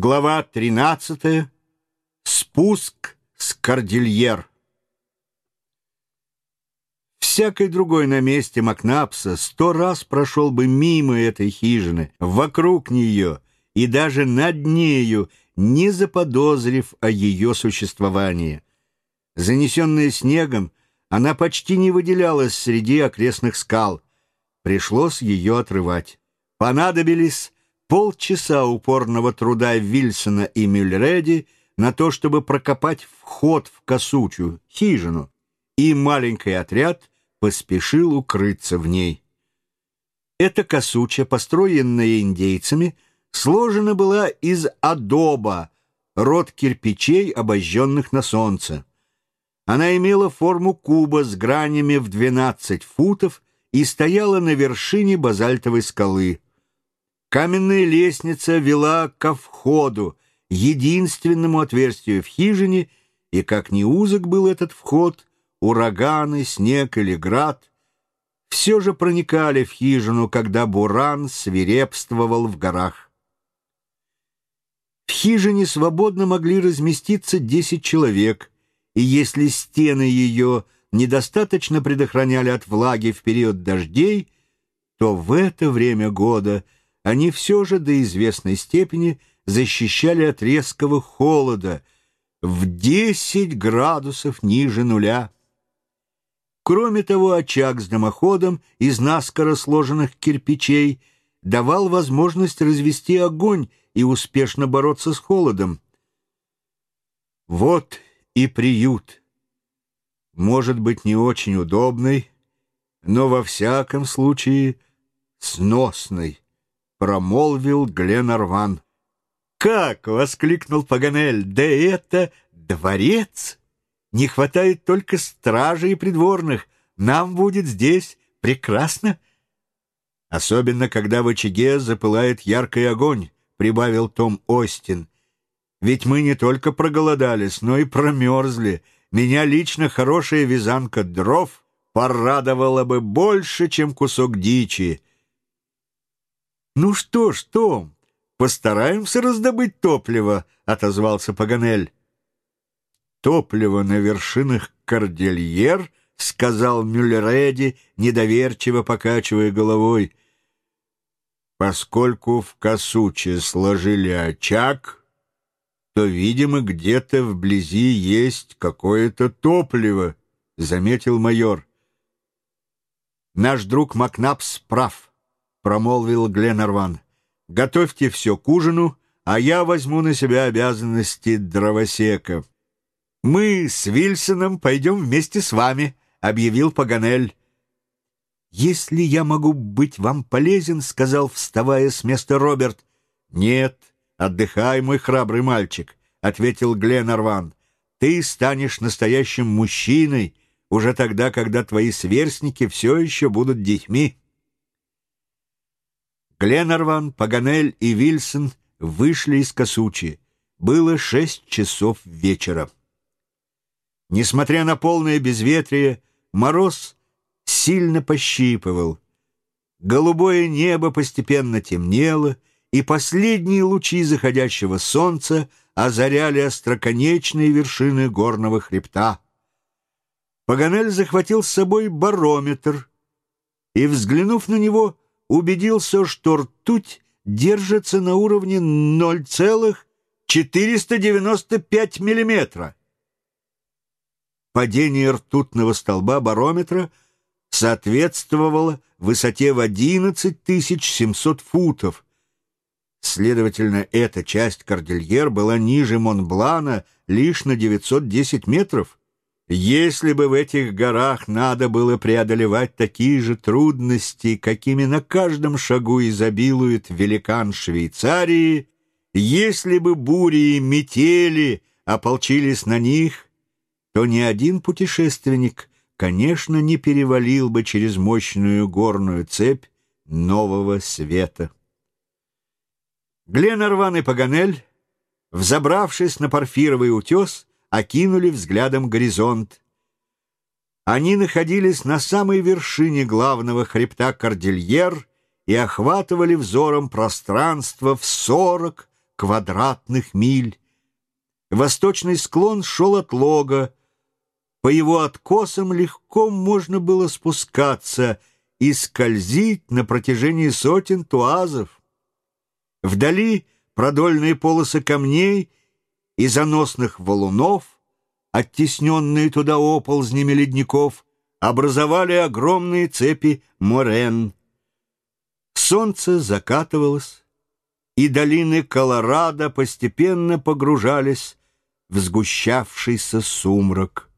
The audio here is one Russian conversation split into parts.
Глава 13. Спуск с кордильер. Всякой другой на месте Макнапса сто раз прошел бы мимо этой хижины, вокруг нее и даже над нею, не заподозрив о ее существовании. Занесенная снегом, она почти не выделялась среди окрестных скал. Пришлось ее отрывать. Понадобились полчаса упорного труда Вильсона и Мюльреди на то, чтобы прокопать вход в косучую хижину, и маленький отряд поспешил укрыться в ней. Эта косуча, построенная индейцами, сложена была из адоба, род кирпичей, обожженных на солнце. Она имела форму куба с гранями в 12 футов и стояла на вершине базальтовой скалы. Каменная лестница вела ко входу, единственному отверстию в хижине, и как ни узок был этот вход, ураганы, снег или град, все же проникали в хижину, когда буран свирепствовал в горах. В хижине свободно могли разместиться десять человек, и если стены ее недостаточно предохраняли от влаги в период дождей, то в это время года – они все же до известной степени защищали от резкого холода в 10 градусов ниже нуля. Кроме того, очаг с дымоходом из наскоро сложенных кирпичей давал возможность развести огонь и успешно бороться с холодом. Вот и приют. Может быть, не очень удобный, но во всяком случае сносный промолвил Гленарван. «Как!» — воскликнул Паганель. «Да это дворец! Не хватает только стражи и придворных. Нам будет здесь прекрасно!» «Особенно, когда в очаге запылает яркий огонь», — прибавил Том Остин. «Ведь мы не только проголодались, но и промерзли. Меня лично хорошая вязанка дров порадовала бы больше, чем кусок дичи». «Ну что ж, Том, постараемся раздобыть топливо», — отозвался Паганель. «Топливо на вершинах Кордильер», — сказал Мюллереди, недоверчиво покачивая головой. «Поскольку в Косуче сложили очаг, то, видимо, где-то вблизи есть какое-то топливо», — заметил майор. «Наш друг Макнапс прав» промолвил Гленарван. «Готовьте все к ужину, а я возьму на себя обязанности дровосека». «Мы с Вильсоном пойдем вместе с вами», — объявил Паганель. «Если я могу быть вам полезен», — сказал, вставая с места Роберт. «Нет, отдыхай, мой храбрый мальчик», — ответил Гленарван. «Ты станешь настоящим мужчиной уже тогда, когда твои сверстники все еще будут детьми». Гленарван, Паганель и Вильсон вышли из Косучи. Было шесть часов вечера. Несмотря на полное безветрие, мороз сильно пощипывал. Голубое небо постепенно темнело, и последние лучи заходящего солнца озаряли остроконечные вершины горного хребта. Паганель захватил с собой барометр и, взглянув на него, убедился, что ртуть держится на уровне 0,495 миллиметра. Падение ртутного столба барометра соответствовало высоте в 11 700 футов. Следовательно, эта часть Кордильер была ниже Монблана лишь на 910 метров. Если бы в этих горах надо было преодолевать такие же трудности, какими на каждом шагу изобилует великан Швейцарии, если бы бури и метели ополчились на них, то ни один путешественник, конечно, не перевалил бы через мощную горную цепь нового света. Гленарван и Паганель, взобравшись на Порфировый утес, окинули взглядом горизонт. Они находились на самой вершине главного хребта Кордильер и охватывали взором пространство в сорок, квадратных миль. Восточный склон шел от лога. По его откосам легко можно было спускаться и скользить на протяжении сотен туазов. Вдали продольные полосы камней и заносных валунов, оттесненные туда оползнями ледников, образовали огромные цепи морен. Солнце закатывалось, и долины Колорадо постепенно погружались в сгущавшийся сумрак.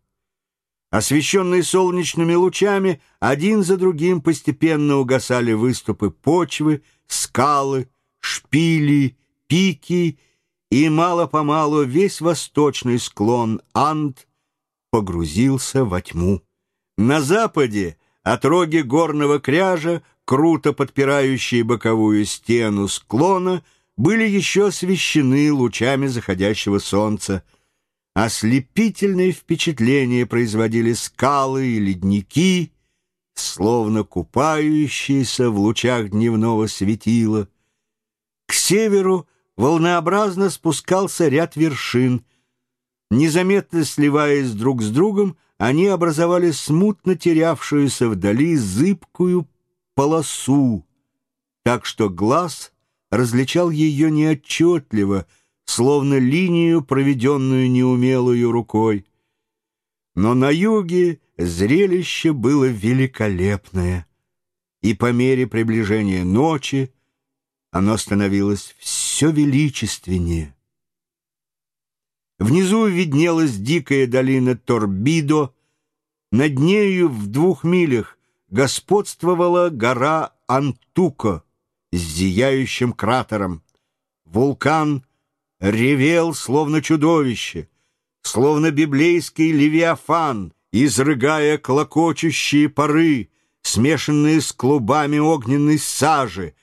Освещенные солнечными лучами, один за другим постепенно угасали выступы почвы, скалы, шпили, пики, и мало-помалу весь восточный склон Анд погрузился во тьму. На западе отроги горного кряжа, круто подпирающие боковую стену склона, были еще освещены лучами заходящего солнца. Ослепительное впечатление производили скалы и ледники, словно купающиеся в лучах дневного светила. К северу волнообразно спускался ряд вершин. Незаметно сливаясь друг с другом, они образовали смутно терявшуюся вдали зыбкую полосу, так что глаз различал ее неотчетливо, словно линию, проведенную неумелую рукой. Но на юге зрелище было великолепное, и по мере приближения ночи оно становилось все величественнее. Внизу виднелась дикая долина Торбидо, над нею в двух милях господствовала гора Антуко с зияющим кратером. Вулкан ревел, словно чудовище, словно библейский левиафан, изрыгая клокочущие пары, смешанные с клубами огненной сажи.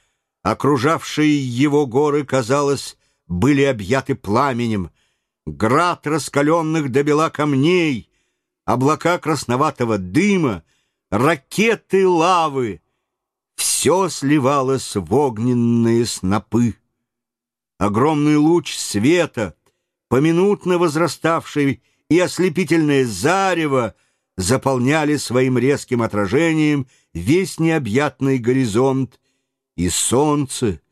Окружавшие его горы, казалось, были объяты пламенем — град раскаленных до бела камней, облака красноватого дыма, ракеты лавы. Все сливалось в огненные снопы. Огромный луч света, поминутно возраставший и ослепительное зарево, заполняли своим резким отражением весь необъятный горизонт, и солнце —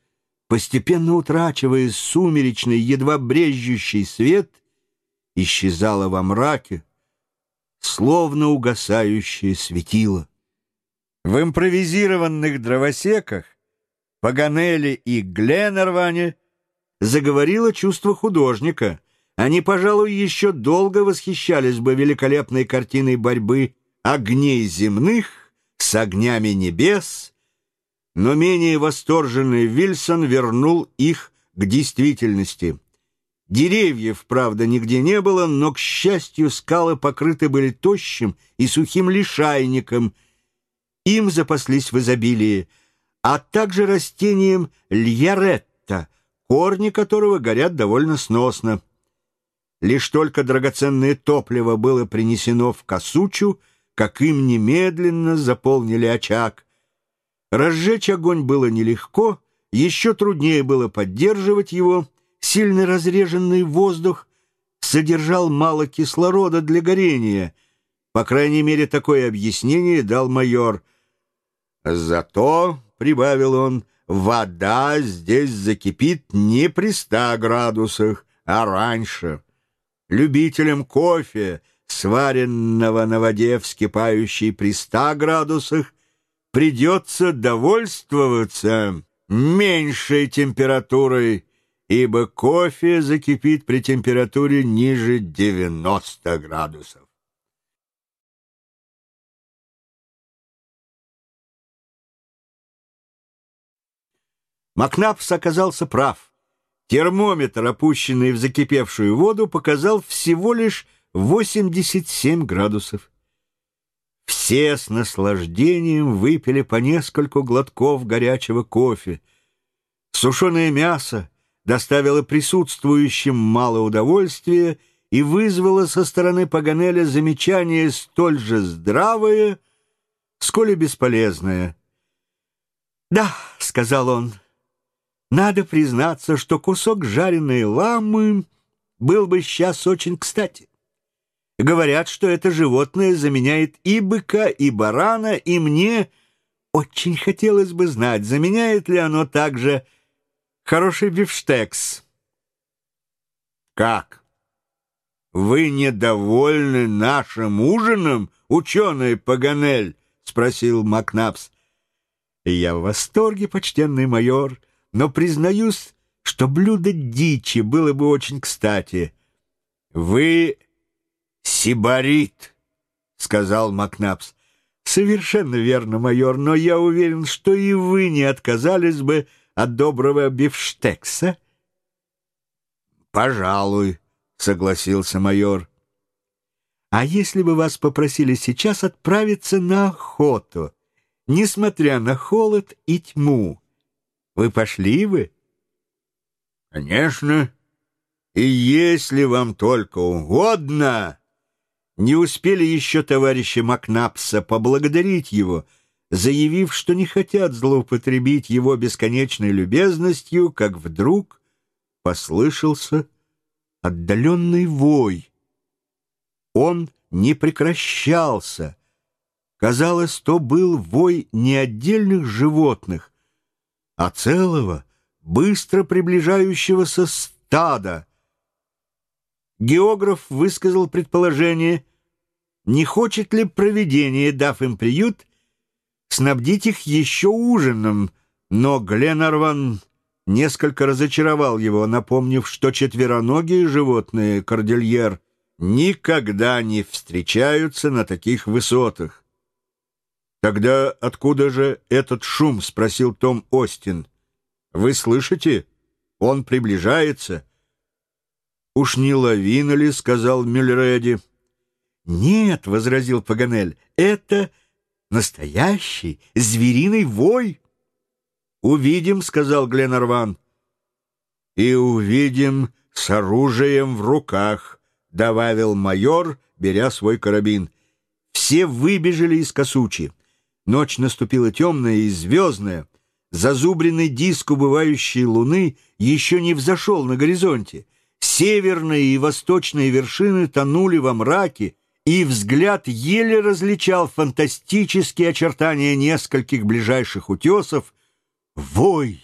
постепенно утрачивая сумеречный, едва брежущий свет, исчезала во мраке, словно угасающее светило. В импровизированных дровосеках Паганелли и Гленнерване заговорило чувство художника. Они, пожалуй, еще долго восхищались бы великолепной картиной борьбы огней земных с огнями небес, но менее восторженный Вильсон вернул их к действительности. Деревьев, правда, нигде не было, но, к счастью, скалы покрыты были тощим и сухим лишайником. Им запаслись в изобилии, а также растением льяретта, корни которого горят довольно сносно. Лишь только драгоценное топливо было принесено в косучу, как им немедленно заполнили очаг. Разжечь огонь было нелегко, еще труднее было поддерживать его. Сильно разреженный воздух содержал мало кислорода для горения. По крайней мере, такое объяснение дал майор. «Зато, — прибавил он, — вода здесь закипит не при ста градусах, а раньше. Любителям кофе, сваренного на воде, вскипающей при ста градусах, придется довольствоваться меньшей температурой, ибо кофе закипит при температуре ниже 90 градусов. Макнапс оказался прав. Термометр, опущенный в закипевшую воду, показал всего лишь 87 градусов. Все с наслаждением выпили по нескольку глотков горячего кофе. Сушеное мясо доставило присутствующим мало удовольствия и вызвало со стороны Паганеля замечание столь же здравое, сколь и бесполезное. «Да», — сказал он, Надо признаться, что кусок жареной ламы был бы сейчас очень кстати. Говорят, что это животное заменяет и быка, и барана, и мне очень хотелось бы знать, заменяет ли оно также хороший бифштекс. Как? Вы недовольны нашим ужином, ученый Паганель? Спросил Макнапс. Я в восторге, почтенный майор, но признаюсь, что блюдо дичи было бы очень кстати. Вы сибарит, сказал Макнапс. Совершенно верно, майор, но я уверен, что и вы не отказались бы от доброго бифштекса. Пожалуй, согласился майор. А если бы вас попросили сейчас отправиться на охоту, несмотря на холод и тьму, вы пошли бы? Конечно. И если вам только угодно... Не успели еще товарищи Макнапса поблагодарить его, заявив, что не хотят злоупотребить его бесконечной любезностью, как вдруг послышался отдаленный вой. Он не прекращался. Казалось, то был вой не отдельных животных, а целого, быстро приближающегося стада — Географ высказал предположение, не хочет ли провидение, дав им приют, снабдить их еще ужином, но Гленарван несколько разочаровал его, напомнив, что четвероногие животные кордильер никогда не встречаются на таких высотах. «Тогда откуда же этот шум?» — спросил Том Остин. «Вы слышите? Он приближается». «Уж не лавина ли?» — сказал Мюллереди. «Нет», — возразил Паганель, — «это настоящий звериный вой». «Увидим», — сказал Гленарван. «И увидим с оружием в руках», — добавил майор, беря свой карабин. Все выбежали из косучи. Ночь наступила темная и звездная. Зазубренный диск убывающей луны еще не взошел на горизонте. Северные и восточные вершины тонули во мраке, и взгляд еле различал фантастические очертания нескольких ближайших утесов. Вой!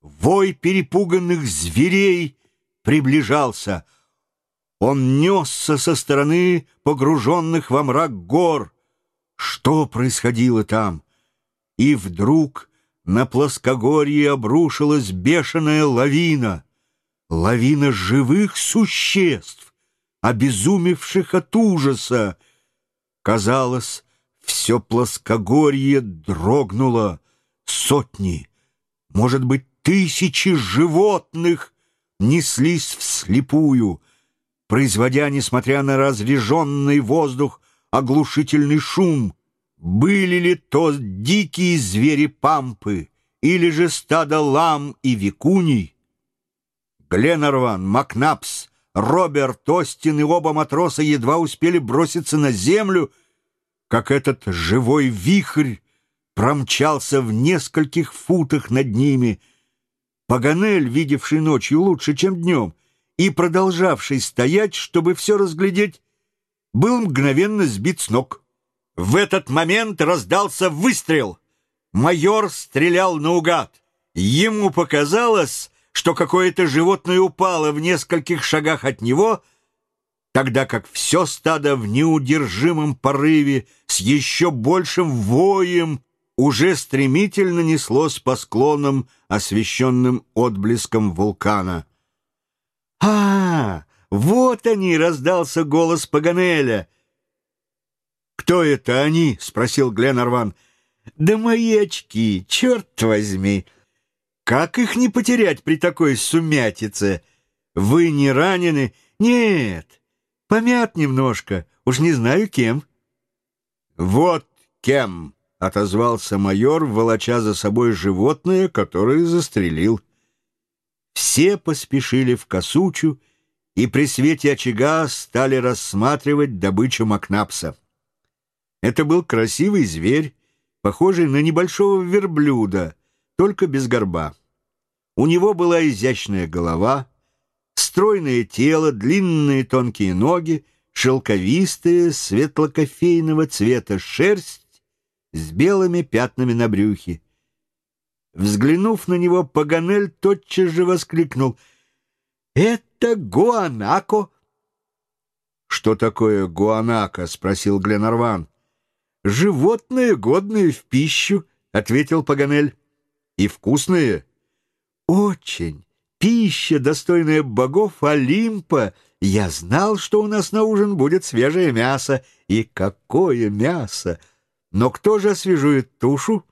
Вой перепуганных зверей приближался. Он несся со стороны погруженных во мрак гор. Что происходило там? И вдруг на плоскогорье обрушилась бешеная лавина — лавина живых существ, обезумевших от ужаса. Казалось, все плоскогорье дрогнуло, сотни, может быть, тысячи животных неслись вслепую, производя, несмотря на разреженный воздух, оглушительный шум. Были ли то дикие звери пампы, или же стадо лам и викуней, Гленарван, Макнапс, Роберт, Остин и оба матроса едва успели броситься на землю, как этот живой вихрь промчался в нескольких футах над ними. Паганель, видевший ночью лучше, чем днем, и продолжавший стоять, чтобы все разглядеть, был мгновенно сбит с ног. В этот момент раздался выстрел. Майор стрелял наугад. Ему показалось, что какое-то животное упало в нескольких шагах от него, тогда как все стадо в неудержимом порыве с еще большим воем уже стремительно неслось по склонам, освещенным отблеском вулкана. «А, вот они!» — раздался голос Паганеля. «Кто это они?» — спросил Гленарван. «Да мои очки, черт возьми!» Как их не потерять при такой сумятице? Вы не ранены? Нет, помят немножко, уж не знаю кем. Вот кем, — отозвался майор, волоча за собой животное, которое застрелил. Все поспешили в косучу и при свете очага стали рассматривать добычу Макнапса. Это был красивый зверь, похожий на небольшого верблюда — только без горба. У него была изящная голова, стройное тело, длинные тонкие ноги, шелковистая светло-кофейного цвета шерсть с белыми пятнами на брюхе. Взглянув на него, Паганель тотчас же воскликнул «Это Гуанако!» «Что такое гуанако?» — спросил Гленарван. «Животные, годные в пищу», — ответил Паганель. «И вкусные?» «Очень. Пища, достойная богов Олимпа. Я знал, что у нас на ужин будет свежее мясо. И какое мясо! Но кто же освежует тушу?»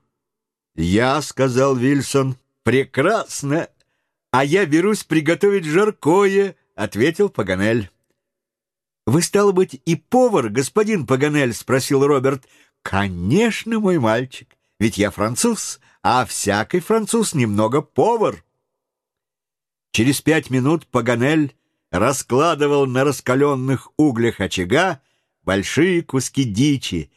«Я», — сказал Вильсон. «Прекрасно! А я берусь приготовить жаркое», — ответил Паганель. «Вы, стало быть, и повар, господин Паганель?» — спросил Роберт. «Конечно, мой мальчик, ведь я француз, а всякий француз немного повар». Через пять минут Паганель раскладывал на раскаленных углях очага большие куски дичи.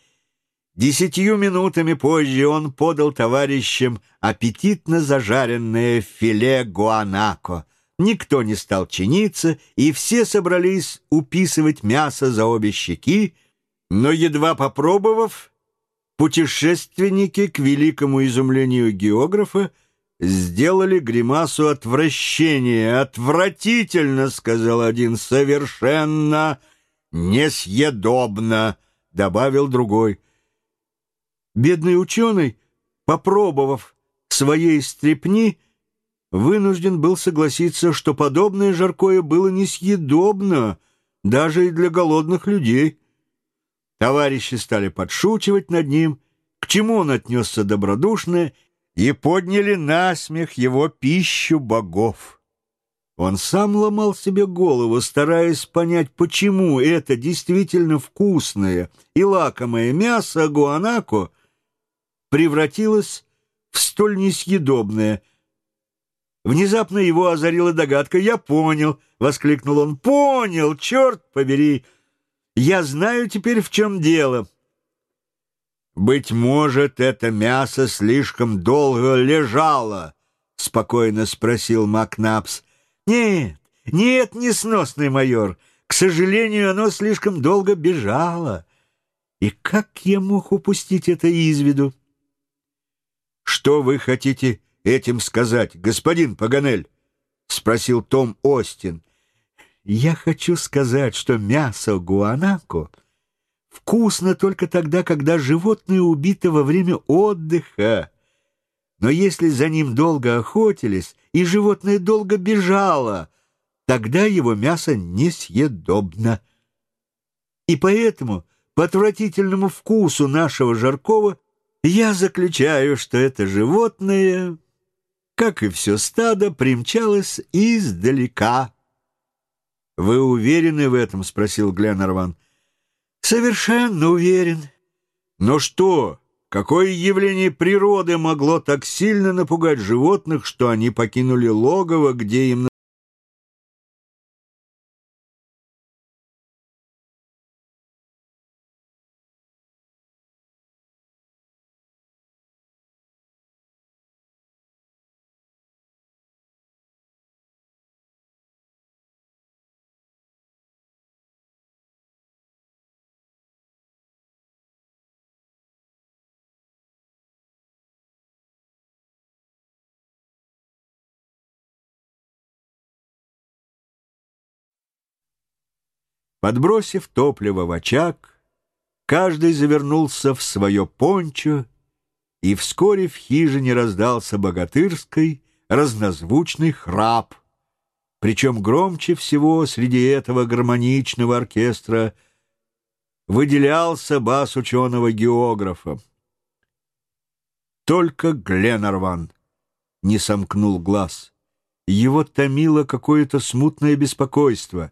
Десятью минутами позже он подал товарищам аппетитно зажаренное филе гуанако — Никто не стал чиниться, и все собрались уписывать мясо за обе щеки, но, едва попробовав, путешественники, к великому изумлению географа, сделали гримасу отвращения. «Отвратительно!» — сказал один. «Совершенно несъедобно!» — добавил другой. Бедный ученый, попробовав своей стрепни, вынужден был согласиться, что подобное жаркое было несъедобно даже и для голодных людей. Товарищи стали подшучивать над ним, к чему он отнесся добродушно, и подняли на смех его пищу богов. Он сам ломал себе голову, стараясь понять, почему это действительно вкусное и лакомое мясо гуанако превратилось в столь несъедобное – Внезапно его озарила догадка. «Я понял!» — воскликнул он. «Понял! Черт побери! Я знаю теперь, в чем дело!» «Быть может, это мясо слишком долго лежало?» — спокойно спросил Макнапс. «Нет, нет, несносный майор. К сожалению, оно слишком долго бежало. И как я мог упустить это из виду?» «Что вы хотите этим сказать, господин Паганель? — спросил Том Остин. — Я хочу сказать, что мясо гуанако вкусно только тогда, когда животное убито во время отдыха. Но если за ним долго охотились, и животное долго бежало, тогда его мясо несъедобно. И поэтому по отвратительному вкусу нашего жаркого я заключаю, что это животное как и все стадо, примчалось издалека. «Вы уверены в этом?» — спросил Гленнерван. «Совершенно уверен». «Но что? Какое явление природы могло так сильно напугать животных, что они покинули логово, где им Подбросив топливо в очаг, каждый завернулся в свое пончо, и вскоре в хижине раздался богатырский разнозвучный храп. Причем громче всего среди этого гармоничного оркестра выделялся бас ученого-географа. Только Гленарван не сомкнул глаз. Его томило какое-то смутное беспокойство.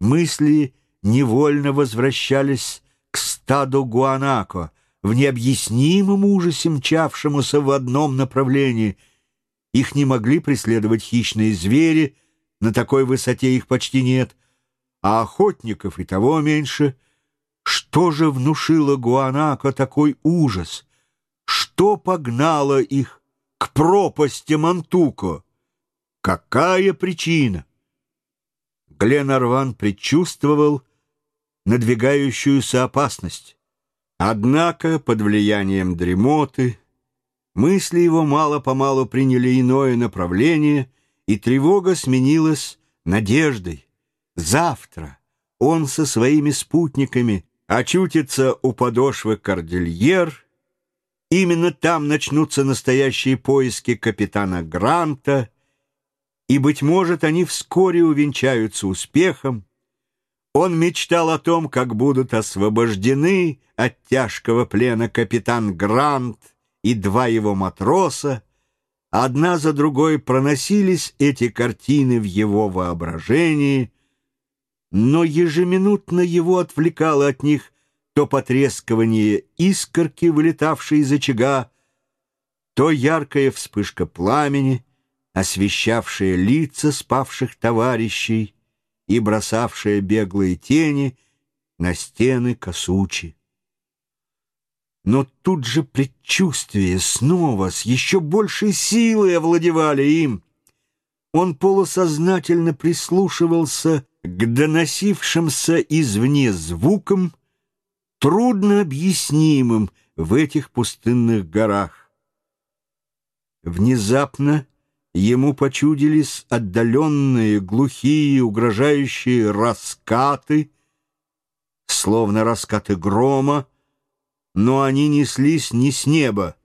Мысли невольно возвращались к стаду Гуанако, в необъяснимом ужасе мчавшемуся в одном направлении. Их не могли преследовать хищные звери, на такой высоте их почти нет, а охотников и того меньше. Что же внушило Гуанако такой ужас? Что погнало их к пропасти Мантуко? Какая причина? Гленарван предчувствовал надвигающуюся опасность. Однако под влиянием дремоты мысли его мало-помалу приняли иное направление, и тревога сменилась надеждой. Завтра он со своими спутниками очутится у подошвы Кордильер. Именно там начнутся настоящие поиски капитана Гранта, и, быть может, они вскоре увенчаются успехом. Он мечтал о том, как будут освобождены от тяжкого плена капитан Грант и два его матроса. Одна за другой проносились эти картины в его воображении, но ежеминутно его отвлекало от них то потрескивание искорки, вылетавшей из очага, то яркая вспышка пламени — освещавшая лица спавших товарищей и бросавшая беглые тени на стены косучи. Но тут же предчувствие снова с еще большей силой овладевали им. Он полусознательно прислушивался к доносившимся извне звукам, трудно объяснимым в этих пустынных горах. Внезапно Ему почудились отдаленные, глухие, угрожающие раскаты, словно раскаты грома, но они неслись не с неба.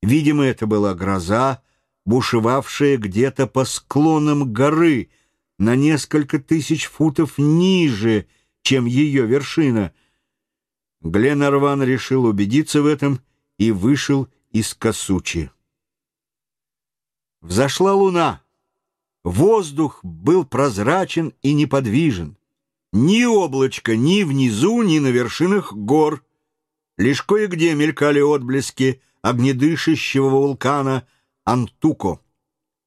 Видимо, это была гроза, бушевавшая где-то по склонам горы на несколько тысяч футов ниже, чем ее вершина. Гленарван решил убедиться в этом и вышел из Косучи. Взошла луна. Воздух был прозрачен и неподвижен. Ни облачка ни внизу, ни на вершинах гор. Лишь кое-где мелькали отблески огнедышащего вулкана Антуко.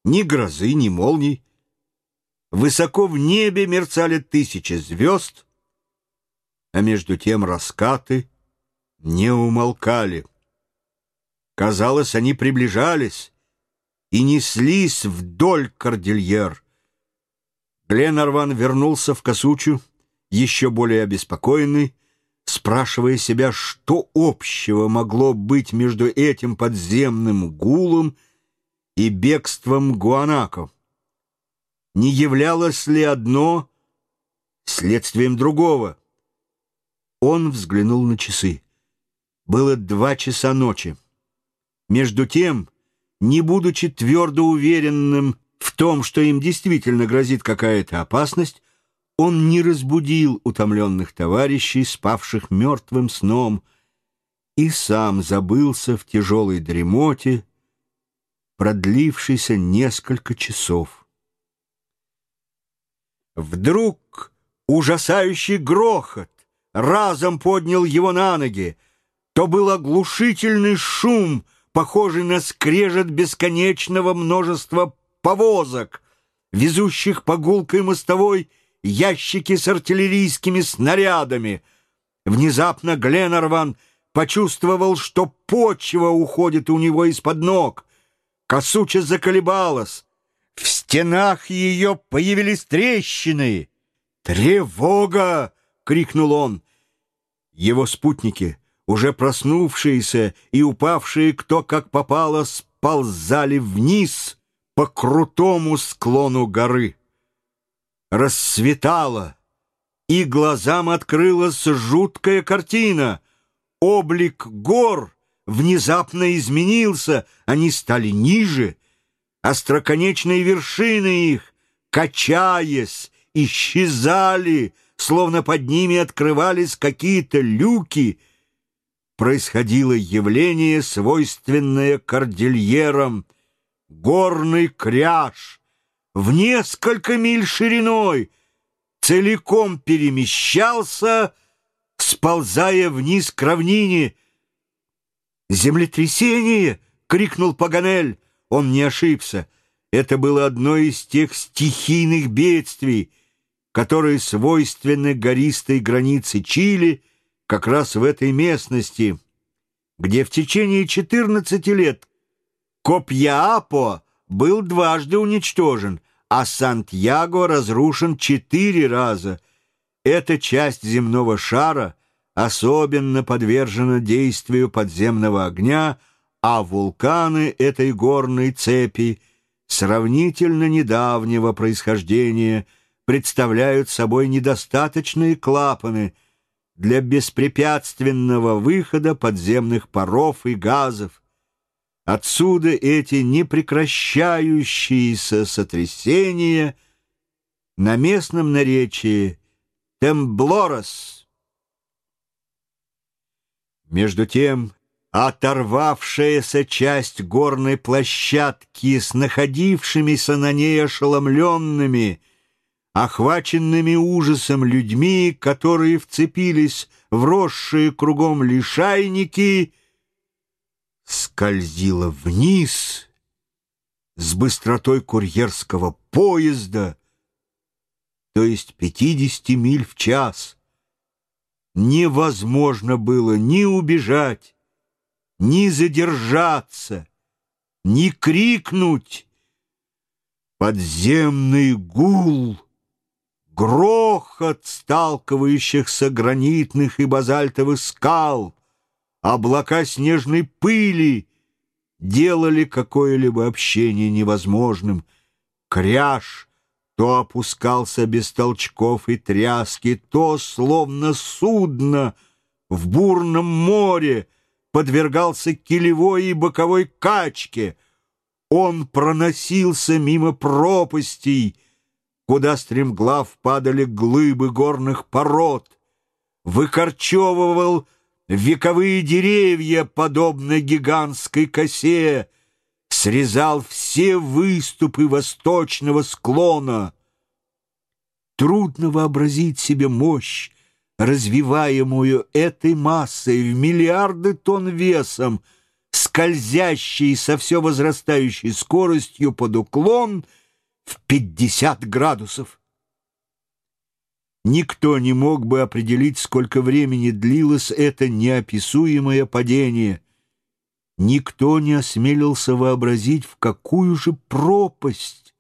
Ни грозы, ни молний. Высоко в небе мерцали тысячи звезд, а между тем раскаты не умолкали. Казалось, они приближались, и неслись вдоль кордильер. Гленарван вернулся в Косучу, еще более обеспокоенный, спрашивая себя, что общего могло быть между этим подземным гулом и бегством гуанаков. Не являлось ли одно следствием другого? Он взглянул на часы. Было два часа ночи. Между тем не будучи твердо уверенным в том, что им действительно грозит какая-то опасность, он не разбудил утомленных товарищей, спавших мертвым сном, и сам забылся в тяжелой дремоте, продлившейся несколько часов. Вдруг ужасающий грохот разом поднял его на ноги. То был оглушительный шум — похожий на скрежет бесконечного множества повозок, везущих по гулкой мостовой ящики с артиллерийскими снарядами. Внезапно Гленарван почувствовал, что почва уходит у него из-под ног. Косуча заколебалась. В стенах ее появились трещины. «Тревога!» — крикнул он. Его спутники — уже проснувшиеся и упавшие кто как попало сползали вниз по крутому склону горы. Рассветало, и глазам открылась жуткая картина. Облик гор внезапно изменился, они стали ниже, остроконечные вершины их, качаясь, исчезали, словно под ними открывались какие-то люки — происходило явление, свойственное кордильерам, горный кряж, в несколько миль шириной, целиком перемещался, сползая вниз к равнине. «Землетрясение!» — крикнул Паганель. Он не ошибся. Это было одно из тех стихийных бедствий, которые свойственны гористой границе Чили — как раз в этой местности, где в течение 14 лет Копьяапо был дважды уничтожен, а Сантьяго разрушен четыре раза. Эта часть земного шара особенно подвержена действию подземного огня, а вулканы этой горной цепи сравнительно недавнего происхождения представляют собой недостаточные клапаны для беспрепятственного выхода подземных паров и газов. Отсюда эти непрекращающиеся сотрясения на местном наречии «темблорос». Между тем, оторвавшаяся часть горной площадки с находившимися на ней ошеломленными, охваченными ужасом людьми, которые вцепились в росшие кругом лишайники, скользила вниз с быстротой курьерского поезда, то есть 50 миль в час. Невозможно было ни убежать, ни задержаться, ни крикнуть. Подземный гул, грохот сталкивающихся гранитных и базальтовых скал — облака снежной пыли делали какое-либо общение невозможным. Кряж то опускался без толчков и тряски, то, словно судно в бурном море, подвергался килевой и боковой качке. Он проносился мимо пропастей, куда стремглав падали глыбы горных пород, выкорчевывал вековые деревья, подобно гигантской косе, срезал все выступы восточного склона. Трудно вообразить себе мощь, развиваемую этой массой в миллиарды тонн весом, скользящей со все возрастающей скоростью под уклон в 50 градусов. Никто не мог бы определить, сколько времени длилось это неописуемое падение. Никто не осмелился вообразить, в какую же пропасть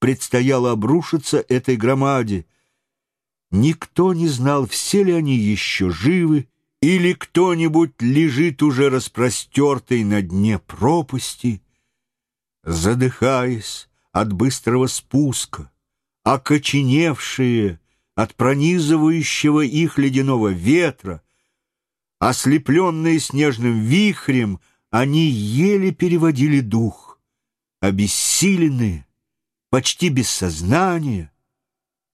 предстояло обрушиться этой громаде. Никто не знал, все ли они еще живы, или кто-нибудь лежит уже распростертый на дне пропасти, задыхаясь от быстрого спуска, окоченевшие, от пронизывающего их ледяного ветра, ослепленные снежным вихрем, они еле переводили дух, обессиленные, почти без сознания,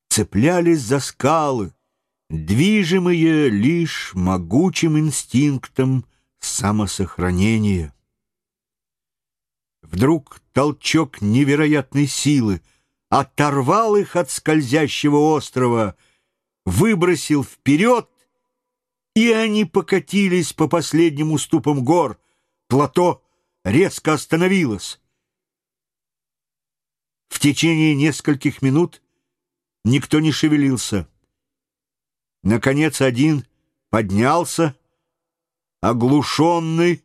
цеплялись за скалы, движимые лишь могучим инстинктом самосохранения. Вдруг толчок невероятной силы — оторвал их от скользящего острова, выбросил вперед, и они покатились по последним уступам гор. Плато резко остановилось. В течение нескольких минут никто не шевелился. Наконец один поднялся, оглушенный,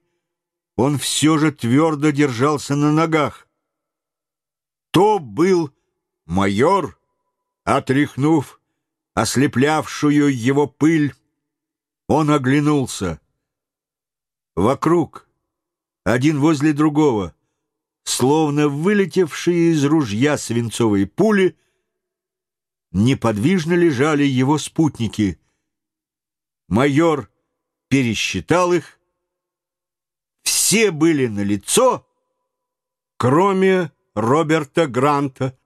он все же твердо держался на ногах. То был Майор, отряхнув ослеплявшую его пыль, он оглянулся. Вокруг, один возле другого, словно вылетевшие из ружья свинцовые пули, неподвижно лежали его спутники. Майор пересчитал их. Все были на лицо, кроме Роберта Гранта.